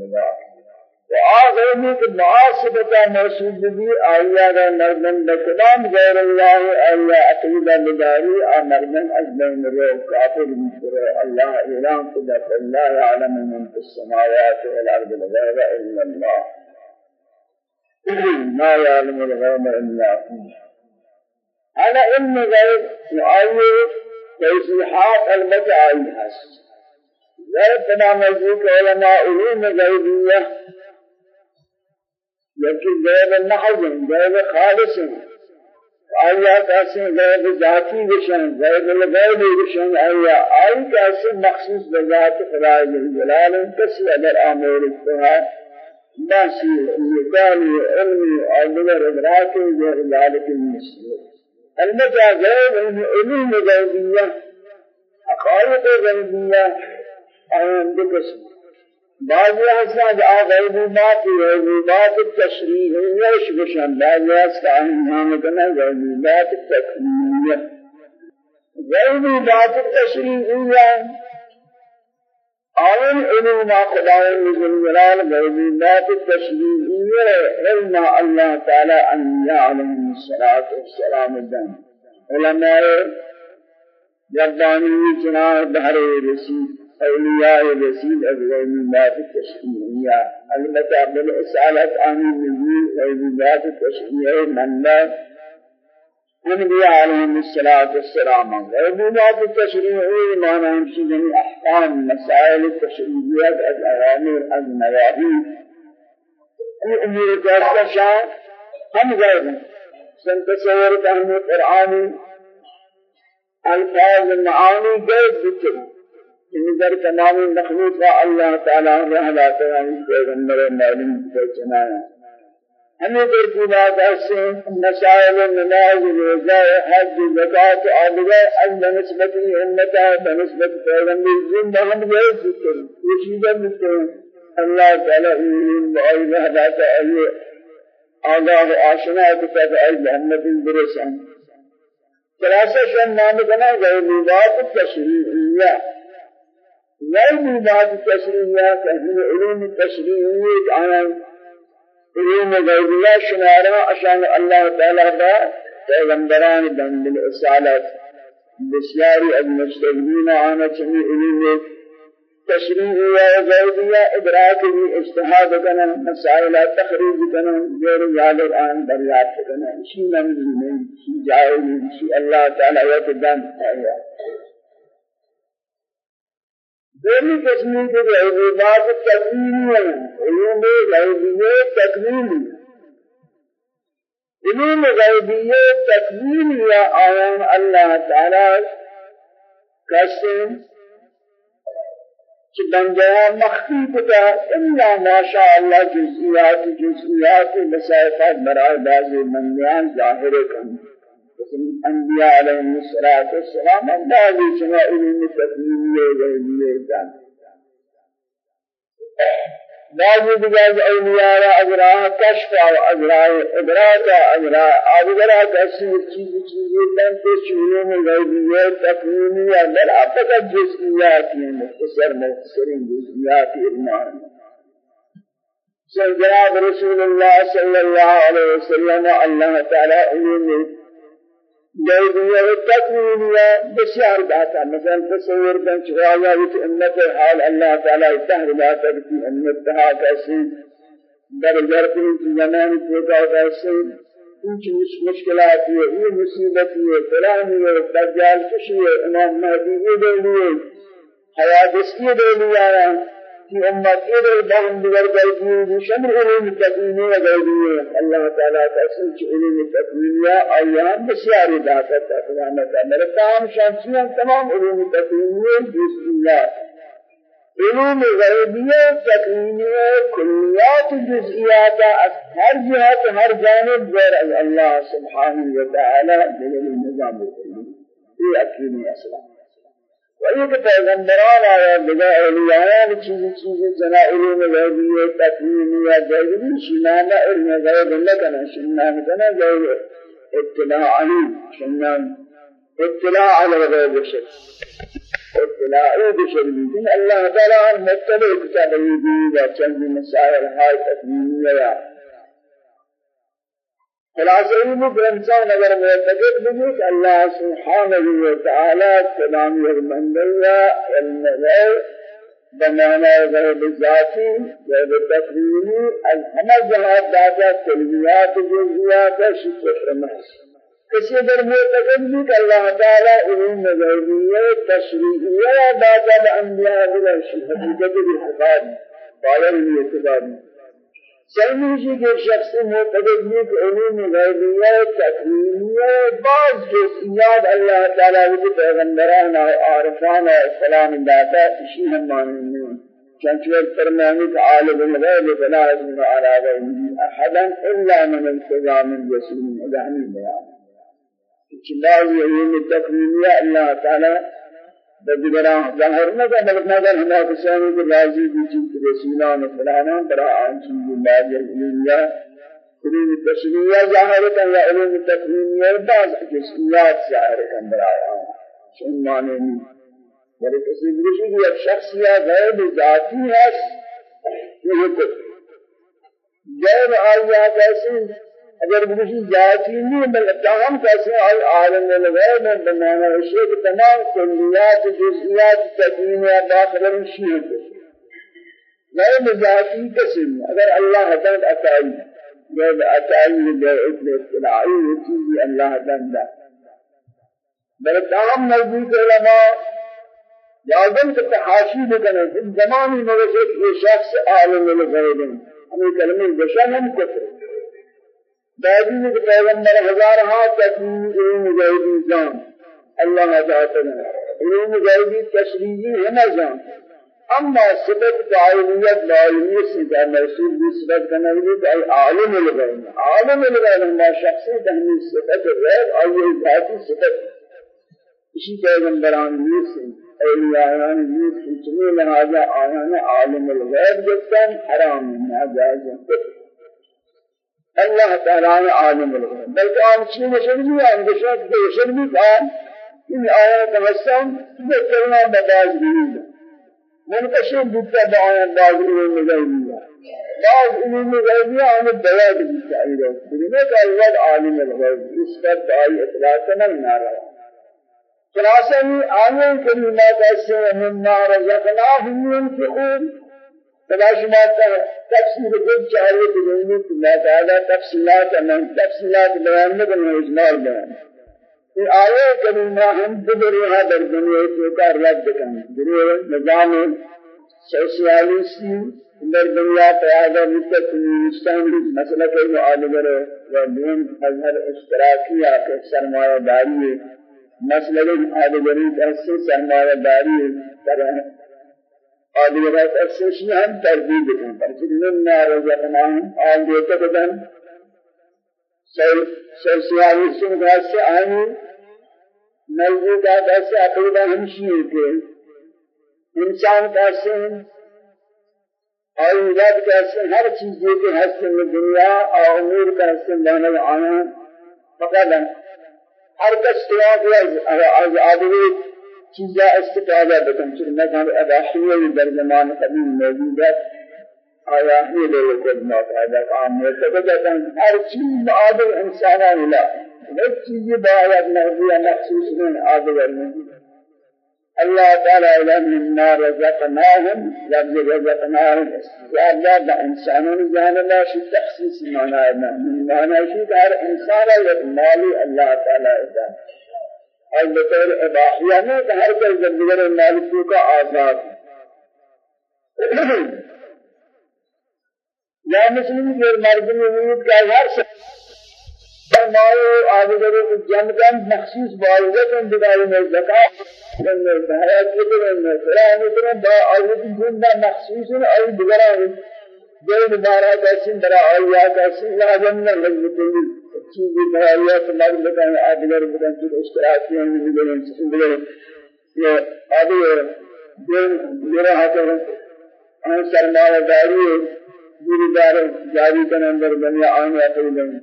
وآخر کہ معاصبتا موصول بھی آیا دا مردن بکلام غیر اللہ آیا عقیدہ بداری آ مردن اجبین رو کافر مصر اللہ اعلان قدر اللہ يعلم من في السماوات والارض الغيب الا الله. ما يعلم الغيب الا هو على علم غيب يعير توضيحات المتعين هست. غيب تمام ذلك علماء علوم غيبيه یکی غیب محض غیب خالص. آیا کسی غیب ذاتی بشن غیب الغیب بشن آیا آئی مخصوص بذات خدا جلال کسی اگر آمور اتحا باسی یکانی علمی آدگر ادراکی غیر ذالک المسلم البتہ غیب علم غیبیہ حقائق غیبیہ دو قسم بعضی هستند غیبیات غیبیات تشریعیش بشن. بعضی هست که نام کنه غیبیات تکمیلیه غیبیات تشریعیه آن علم خدای جلال غیبیات تشریعیه علم الله تعالی انبیاء علیهم الصلاة والسلام دن علماء جبانی جناب بحر رسید أولياء رسول الغيبات التشريعية البتة بالإسالة عن النبي الغيبات التشريعية من لا. أنبياء عليهم الصلاة والسلام. الغيبات التشريعية ما نمشي من أحكام مسائل التشريعية الأوامر النواهي الأمور كالتشاء هم غير. سنتصور فهم القرآن ألفاظ المعاني غير ذكر. نظر تمام مخلوق کا اللہ تعالی رحمت ہے پیغمبر معلوم ہمیں در کی بات ایسے مسائل نماز روزہ حج زکات آدھگا از بنسبت امتا بنسبت پیغمبر زندہ ہم گئے ذکر یہ چیزیں ہیں۔ اللہ تعالی بأي رحمت ہے آگاہ آشنا کتاب ای محمد برسان ثلاثة شن نام کنا غیبات التشریعیہ غير بعض التشريعات أهل علوم التشريعية عن علوم غيبية شمارا عشان الله تعالى با پیغمبران بن بالإسالة بسياري المستقبين عن جميع علوم تشريعية غيبية إدراك اجتهاد كنا مسائل تخريج كنا غير ذلك عن بريات كنا شيء من شيء جاهل شيء الله تعالى يتدام آيات دومی قسمی کے عبادات تکمیلی ہیں علوم غیبیہ تکمیلی۔ علوم غیبیہ تکمیلی یا آیان اللہ تعالی قسم کہ بندیاں مخفی کتا الا ما شاء اللہ جزئیات جزئیات مسائفات برائے بعض بندیاں ظاہر کرنے الأنبياء عليهم الصلاة والسلام بعض شمائل التكليمية والغيبية كان بعض بجاز أولياء أجراء كشف أجراء إدراك أجراء أجراء كسر چیز چیزی لن تشعرون الغيبية التكليمية بل أبقى جزئيات مختصر مختصرين جزئيات إرمان سيدنا رسول الله صلى الله عليه وسلم الله لوگوں کو تکمیل یا بسیار باتا مثلا تصور کن چوایا وچ امت حال اللہ تعالی دہر باتا کی امت تھا کیسے در جرتی زمان کو کا کیسے کچھ مشکلات ہے یہ مصیبت ہے فلان ہے دجال کشی إمام مہدی یہ دے لیے حوادث کی امت ایدے بہن دیگر گئی بھی شمر علم تقوینی و گئی اللہ تعالیٰ تحصیل چی علم تقوینی آیان بسیاری داکت اقدامت میرے تمام شانسیاں تمام علم تقوینی بسم اللہ علوم غیبیہ تقوینی کلیات جزئیات از ہر جہت ہر جانب غیر از اللہ سبحانہ وتعالی دلیل نظام یہ إيه اقیمی اسلام وإذا پیغمبران آیا بدا اولیاء چیز چیز جنا علم غیبی تکوینی یا غیبی علم غیب لکنا شنانا کنا غیب اطلاعی شنان اطلاع على الغيب بشر اطلاعی بشر لیکن اللہ تعالی مطلع کتاب یدی و مسائل ہائے تکمیلیہ خلاصہ یہ بھی انسان اگر معتقد بھی کہ اللہ سبحانہ و تعالی کلام یرمندلہ علم غیب بمعنى غير ذاتي غير تقريبي الحمد جهات داتا كلمات جزئيات شكر محس کسی در معتقد بھی کہ اللہ تعالی علم غیبیہ تشریعیہ داتا بانبیاء بلاشی. حقیقت بالحقاد بالا علمی اعتبار سلمیشی کے شخص معتقد بھی کہ علم غیبیہ تکریمیہ بعض جزئیات اللہ تعالی کے پیغمبران اور عارفان اور اسلام داتا اسی ہم ماننے چنچور فرمانے کہ عالم الغیب فلا يظن على غیبه احدا الا من ارتضى من رسول الهی بیان چلاوی علم تکریمیہ اللہ تعالی بدگران ظاهر نہ کہ بلکہ نظر ہمارا کسانی کو راضی بھی چیز رسولان فلانا برا آن چیز بعد الدنیا علم تشریع ظاهر کن یا علم تکوینی بعض جزئیات ظاهر کن برا آن. چون معنی نہیں بلکہ کسی بھی کہ ایک شخص یا غیر ذاتی ہے یہ کچھ غیر آیا کیسے اگر کسی ذاتی نہیں بلکہ ہم کیسے عالم الغیب میں بنانا ہے کہ تمام کلیات جزئیات تکوین یا داخل شیء غیر ذاتی قسم اگر اللہ تعالی عطائی غیر عطائی غیر اطلاعی یہ چیز اللہ تعالی بلکہ ہم نزدیک علماء لازم کہ تحاشی بکنے زمانی میں یہ شخص عالم الغیب ہمیں کلمہ بشر ہم کفر۔ میں پیغمبر ہزار ہاں تکمیل علم غیبی جان اللہ تعالی علم غیبی تشریعی ہے نہ جان اما صفت تعالیت معلومیت سے جا محسوس بھی صفت کرنا بھی کہ عالم الغیب. عالم الغیب ما شخص دہنی صفت غیب اور یہ ذاتی صفت. اسی پیغمبران میں سے اولیاءان میں سے لہذا آیان عالم الغیب جتن حرام ناجائز ہے الله تعالى عالم الغيب بل كان شيء مشربي عن بشر مشربي كان إن آيات مسلم ذكرنا بداز بيه منتشر بيتا بآيات باز علم الغيبية باز علم الغيبية عن الدواء بالتعيير بلما قال الله عالم الغيب إثبات بآي إطلاقنا من نارا خلاصة آية كلمات أسر مما رزقناهم ينفقون تلاش ما تفسير کہ نہیں کہ اللہ تعالی تفصیلات من تفصیلات بیان میں اجمال بیان یہ آیے کریمہ ہم بدرها در دنیا کے کار رد کریں دنیا نظام سوسیالیسٹی در دنیا پیدا مدت کمیونسٹان مسئلہ کے معالجہ و دین اظہر اشتراکی آکے سرمایہ داری مسئلہ معالجہ کا سرمایہ داری کریں آدھگرات اکسوشی ہم تردید دیں بلکہ منا رزقناہم آل دیتا بدن. سوسیالی سنگاہ سے آئیں موجودات ایسے عقیدہ ہمشی ہے کہ انسان کیسے ہیں اور رب کیسے ہر چیز کے حسن میں دنیا اور آمور کا حسن لانا آنا فقط ہر کس تو از آدمی چیزا استفاده بکن چون مکان اباحیه در زمان قدیم موجود است آیا یہ لوگ خود مقاعدہ عام معتقد ہر چیز معادل انسان لا ہر چیز باید مرضی مخصوص من عادل الله تعالى إلى مما رزقناهم لفظ رزقناهم استجاب لا إنسانون جان الله شو تخصيص معناه من معناه شو هر إنسان يتمالي الله تعالى إذا اور بطور اباحیہ میں ہر کوئی زندگی مالکوں کا آزاد. یا مسلم کے مرد میں امید کا ہر فرمائے کو جن کن مخصوص ان بدائی میں زکاة من بحیات کتر من قرآن کتر با آیت جنہ مخصوص اور دگران جو مبارک اسم برا آیات اسم لازم نہ لگتے چیزی بھائیات مرد بکن آدگر بکن چیز اشتراکی ہیں بگرن بگرن یہ آدھی دین میرا ہاتھ آن سرمایہ داری دیری دار جاری کن اندر بنیا آن یا قیلن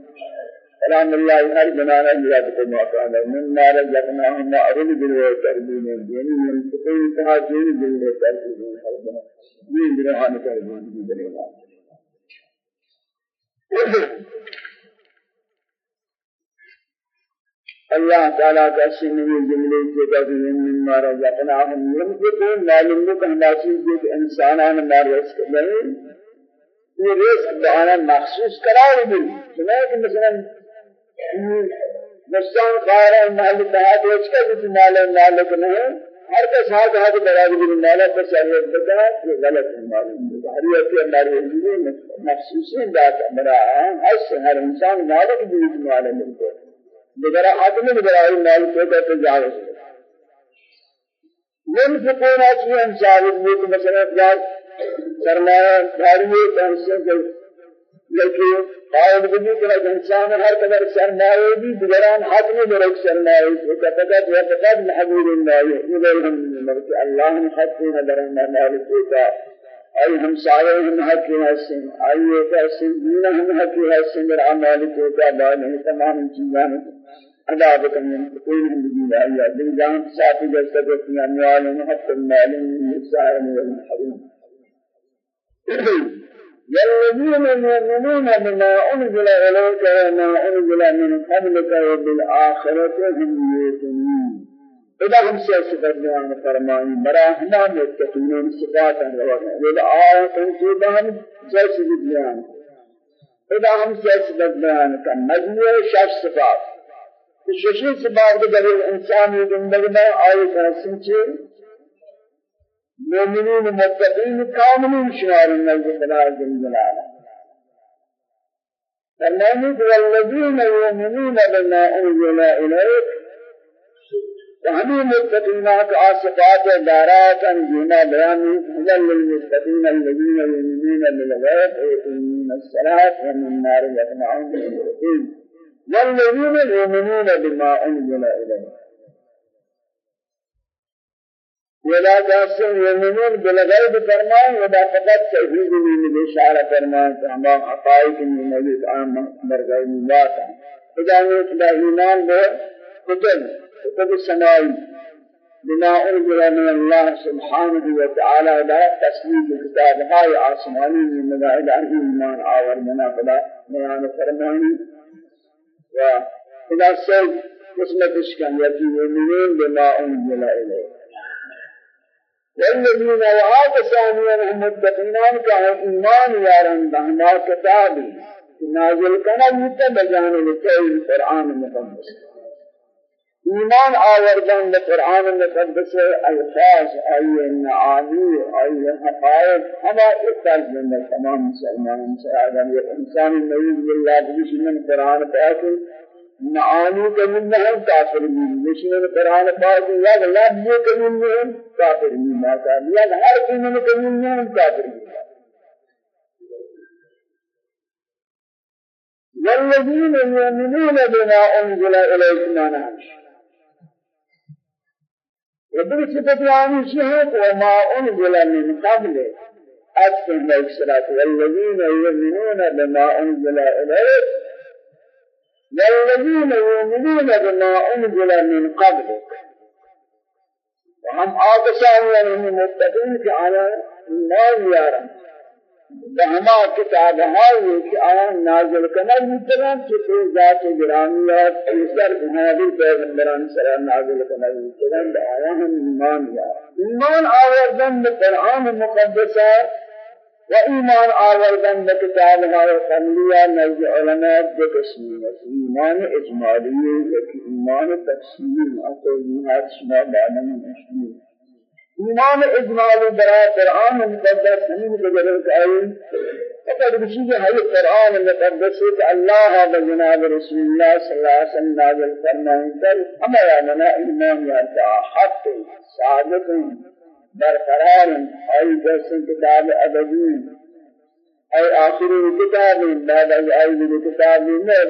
كلام الله هر بنانا جلاد کو موقع من ما رزقناهم ما أرد بالله تربين يعني ينتقل انتهى دين بالله تربين دين برهان تربين بالله اللہ تعالیٰ کا سنوی جملے کے قدر من ما رزقناهم ينفقون معلوم لك ہماسی کہ انسانان ما رزق نہیں یہ رزق بآنا مخصوص قرار دی چنانکہ مثلا نشان خارا مال بہت ہے اس کا بھی مال مالک نہیں ہر کا ساتھ ہاتھ برابر بھی مال پر چاہیے بتا یہ غلط ہے معلوم ہے ہر ایک کے اندر مخصوص ذات امرا ہر انسان مالک بھی مال ملتا ہے بغیر آدمی بغیر مال کو کا تجاوز ينفقون في أمثال الموت مثلا قال سرمایہ داری تنسے کے لیکن قائد بھی کہ انسان ہر قدر سرمایہ بھی بغیران میں برک سرمایہ کو کہتا ہے فقط محبوب اللہ الہم من اللہ حق میں درنا مالک کا أي هم سائر هم حق حسن أي حسن دين هم حق حسن در أعمال کو کا بعد تمام چیزیں ادا بکن کوئی زندگی لا یا دل جان ساتھ جیسا کہ اموال حق المال السائر والمحروم والذين يؤمنون بما أنزل إليك وما أنزل من قبلك وبالآخرة هم يوقنون إذا هم سياسة بيان فرمائي براهنا متقين صفات إذا آية تنسيبا هم سياسة بيان إذا هم سياسة بيان كمجموع شخص صفات. ششی سے بعد در انسانی زندگی میں آئی فاسن چھے مومنین متقین کاملین شمار نزد فرمانی کہ والذین یؤمنون بما أنزل الیک وهمي متقينات آصفات دارات جنا بيان هدى للمتقين الذين يؤمنون بالغيب ويقيمون الصلاة ومن النار يطمعون والذين يؤمنون بما أنزل إليه ولا تحسن يؤمنون بالغيب فرمان ولا فقط توحيد من الإشارة فرمان تمام عقائد من مجلس عام مرغي ملاتا إذا نوت إيمان بكتب كتب السماوي بما أنزل من الله سبحانه وتعالى لا تسليم الكتاب هاي آسماني من مدائد عن إيمان آور منا فلا منا فرماني وإذا سيد قسمتش كان يؤمنون بما أنزل إليه والذين وعاد ثانيا هم متقين كان إيمان يارن بهما كتابي نازل كان يتبجان لكي القرآن المقدس ایمان آوردن به قرآن مقدس الفاظ آیه معانی آیه حقائق ہما اتاز من تمام مسلمان آدم یہ انسان نعوذ باللہ بجش من قرآن پاک معانی کمین نہیں کافر بھی بجش من قرآن پاک یا لب یہ کمین نہیں کافر بھی ماتا یا ہر کمین کمین نہیں کافر بھی والذين يؤمنون بما أنزل إليك ما ودر صفت يعني شيء وما أنزل من قبل. أكثر الصلاة والذين يؤمنون بما أنزل إليك. والذين يؤمنون بما أنزل من قبلك. وهم آقسان يعني متقين على النار يارا بہما کتاب ہے کہ آن نازل مطلب کہ تو ذات گرامیات ایسر بہادر پیغمبران سر نازل کرنا مطلب آیا ہم ایمان یا ایمان آوردن قرآن مقدس و ایمان آوردن کتاب ہے قبلیہ نزد علماء دو قسمی ایمان اجمالی ہے ایمان تفصیلی اصل شما بعد مشہور ایمان اجمالی برای قرآن مقدس همین بجرد کاری فقط بشید ہے قرآن مقدس کہ اللہ بجناب رسول اللہ صلی اللہ علیہ وسلم نازل فرمائیں کر ہمارا منا ایمان یارتا حق صادق برقرار ای جیسے کتاب ابدی ای آخری کتاب بعد از ای کتاب میں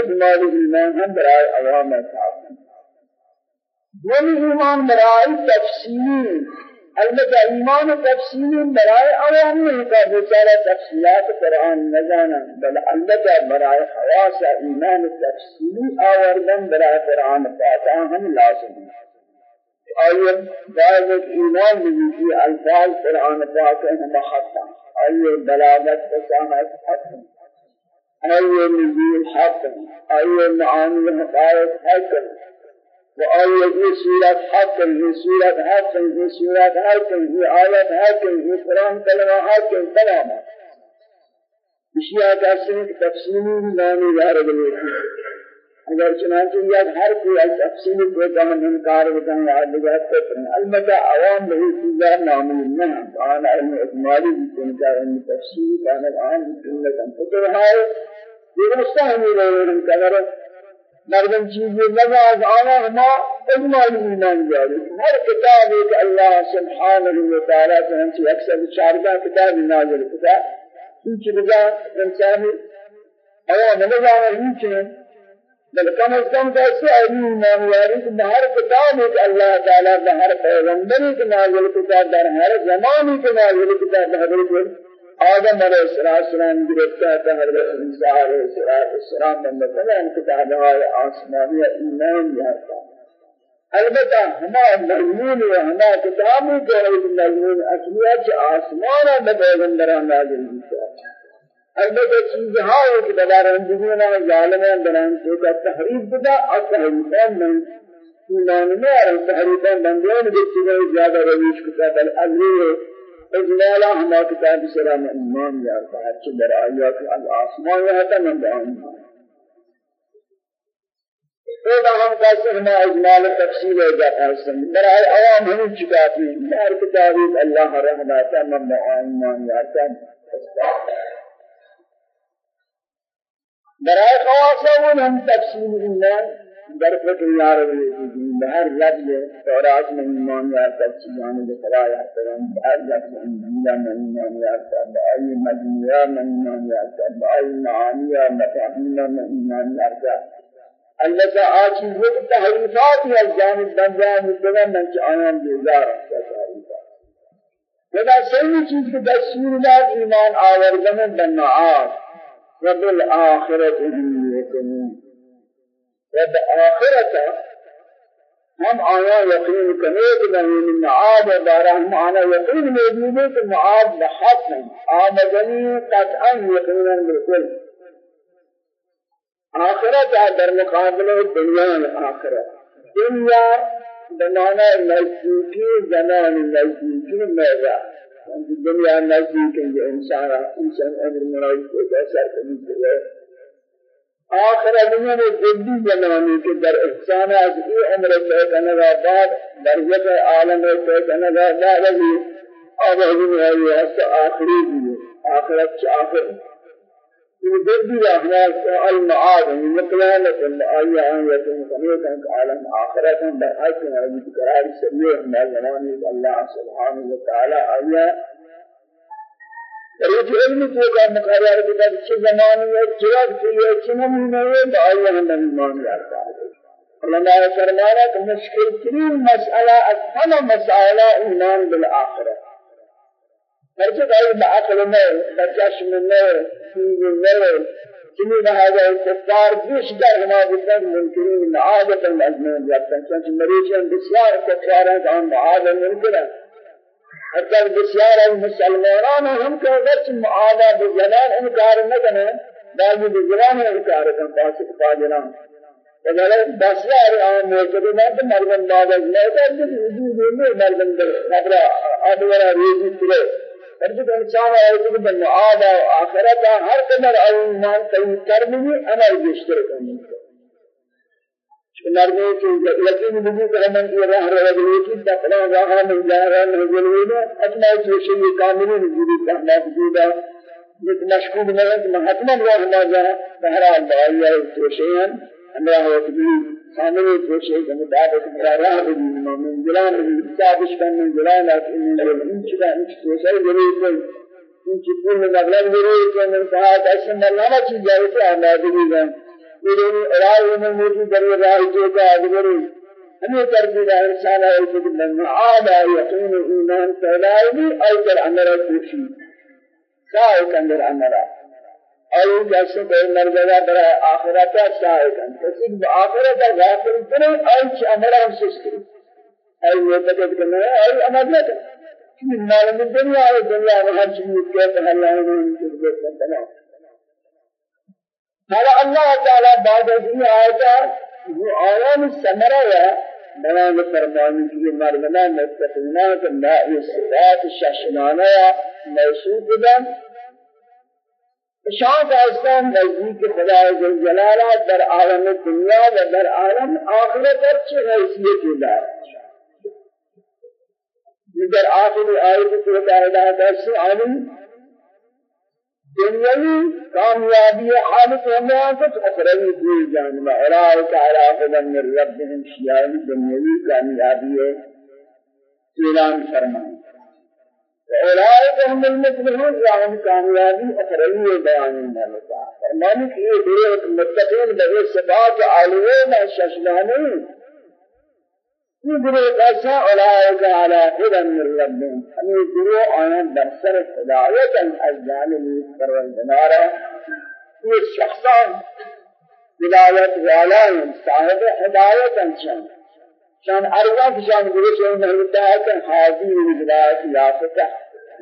اجمالی ایمان ہم برای عوام صاحب ولی ایمان برای تفصیلی البته ایمان تفصیلی برای عوام نہیں کا بیچارہ تفصیلات قرآن نہ بل البته برای خواص ایمان تفصیلی آوردن برای قرآن فاتحہ ہم لازم آئیے بعض ایمان بھی الفاظ قرآن پاک ہم خطا آئیے بلاغت فصاحت حق؟ آئیے نزول حق؟ آئیے معانی حقائق حق؟ وآية في سورة حاكم في سورة حاكم في سورة حاكم في آيات حاكم في قرآن كلمة حاكم تماما اشیاء کا سن تفصیلی معنی ظاہر ہوئی اگر چنانچہ یہ ہر کوئی اس تفصیلی کو کا انکار ہوتا ہے یاد لگاتے ہیں البتہ عوام نہیں چیزیں معمول نہ قال علم اجمالی جن کا آن تفصیل کان الان جملہ فکر ہے یہ مستحمل ہے مردم چیزیں نماز آنا ہما اجمال ایمان جاری ہر کتاب ایک اللہ سبحانہ وتعالی سے ہم اکثر شاربہ کتاب نازل کتا ہیچ رضا انسانی آیا نمازانا ہیچ بل کم از کم کیسے ایمان جاری کہ ہر کتاب ایک اللہ تعالی ہر پیغمبری کے نازل کتا در ہر زمانی کے نازل کتا حضرت آدم علیہ السلام گرفتار تھا حضرت عیسیٰ علیہ السلام نے مثلا کتاب ہے آسمانی ایمان یافتہ البتہ ہما مضمون و ہما کتاب جو ہے مضمون اصلیت آسمان میں پیغمبران نازل ہوتا ہے البتہ چیز ہاں کہ بدار اندگی نہ ظالمان بنان تو کا تحریف بدا اور تحریفان من ایمان میں اور تحریفان بندیان بھی زیادہ رویش کتا بل اللہ اجلالا ہما کتاب سلام ایمان یارتا ہے چھ در آیات الآسمان یہتا من دعان اینا ہم کہتے ہما اجلال تفصیل ہے جاتا ہے برای عوام ہمیں چکاتی ہر کتابی اللہ رحمتا من دعان ایمان یارتا ہے برای خواصہ ہم تفصیل ایمان در فکر یار بہر لفظ تورات میں ایمان یار کا چیزان دے خدایا کرن بہر لفظ انجیل میں ایمان یار کا بائی مدنیہ میں ایمان یار کا بائی معانیہ مفاہیم میں ایمان یار اللہ کا آچی وہ تحریفات ہے جانب بندیان مدنہ من چاہیان بیزار تحریفات. ودا صحیح چیز کے دستور داد ایمان آوردن بنعاد وبالآخرة هم يقنون رب آخرتا ہم آیا یقین کرنے کہ نہیں من عاد بارہ ہم آنا یقین موجود ہے کہ معاد بحق ہے آمدنی قطعا یقینا بالکل آخرت در مقابلہ دنیا آخرت. دنیا بمانا نزدیکی زمان نزدیکی میزا دنیا نزدیک ہے انسان انسان أمر مرائی کو جیسا کرنے آخر دنیا میں جدی زمانے کے در احسان از ای عمر سے کنگا بعد درجت عالم سے کنگا بعد ابھی اب ہم ہے اس آخری بھی آخرت سے آخر؟ یہ جدی رہنا المعاد مطلع لكن آیا آن يكون كما عالم آخرت میں بحث ہے قرار سریع ہے زمانے اللہ سبحانہ و تعالی آیا علم توجا مقرر بدا چه زمانی ہے چراغ چلیے چنم نہیں بایا ہم ایمان رکھتا ہے علماء فرمانا کہ مشکل ترین مسئلہ از مسائل ایمان بالآخرة فرجت أي بعقل میں بجشم میں سنگ میں جميع هذا الكفار جيش در ما بدن منكرين عادة الأزمان يبتن چنچ مريشان بسيار كفاران عن عادة منكرين حتى بسیار از مسلمانان هم که اگرچه معادا بزنان انکار نکنه بعضی بزنان انکار کن فاسق فاجران. اگر بسیار آن موجود نه تو مردم بعد از موت از وجود میں مردم در قبر آدورا ریزی کرے ارجو انسان آئے کہ معادا آخرت ہر قدر ایمان کئی کرمی عمل بیشتر کرنے مردوں کی یقین بھی کرنے کی راہ رہے ہیں کہ تقلا راہ میں جا رہا ہے جلوے اپنا سوشل کامل نہیں کرنا جودا مشکوک نہ ہے کہ حتما راہ نہ جا بہرحال دعائی ہے سوشل اللہ وتعالى سامنے سوشل کے مطابق میرا راہ بھی مومن جلان بھی ثابت کرنے جلان ان ان چلا ان سوشل ضرور ہے ان کی پور میں مغلب ضرور ہے کہ من کہا ایسا نہ چیز کہ آمادگی ہے میرے رائے میں موجود در رائے جو کا ادگری ہمیں تربیت انسان ہے کہ من عادا یقین ایمان پیدائے اور در أمر خوشی. سائق اندر أمر اور جیسے کوئی مرزا برا آخرت سائق کسی آخرت غافل کرے اور أمر ہم سستی. اور یہ تک کرنا ہے اور أمر نہ کرے معلوم دنیا ہے دنیا میں ہر چیز کے اللہ نے ان کو ہر اللہ تعالی بعد از یہ آیات وہ آیان سمرا ہے بیان فرمانی کی مردنا متقینا کہ لا صفات ششمانہ موصوف بدن شان اسلام نزدیک خدا جل جلالہ در عالم دنیا و در عالم آخرت اچھی حیثیت دار در آخر آیت کو ہدایت ہے عالم دنیاوی کامیابی حالت آنکت اخروی دور جانبا اولئک علی هدى من ربهم شیعان دنیاوی کامیابی اعلان فرمان اولئک هم المفلحون یعنی کامیابی اخروی بیان مالتا فرمانی کہ یہ دور متقین بغیر صفات عالیہ میں ششنانی يدري قسا أولئك على هدى من ربهم هم يدروا أنا بسر هداية الظالمين فرندنارا یہ شخصان. ہدایت والائیں صاحب انشان شان. شان گروہ سے مہلتا ہے کہ حاضر ہدایت یافتہ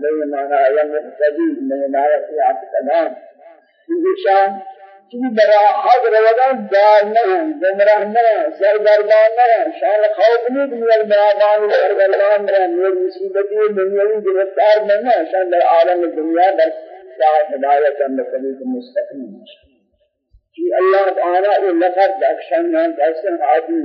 لئے مانا علم مقتدی میں ہدایت یافتہ نام شان چیزی برا حق روادان دار نہ گمراہ نہ ہیں سرگردان نہ شان خوف نہیں دنیا برابان سرگردان نہ ہیں میری مصیبتی دنیاوی گرفتار نہ شان در عالم دنیا در صاحب ہدایت اندر کبھی مستقیم کی اللہ تعالی یہ لفظ اکشن ہے ایسے آدمی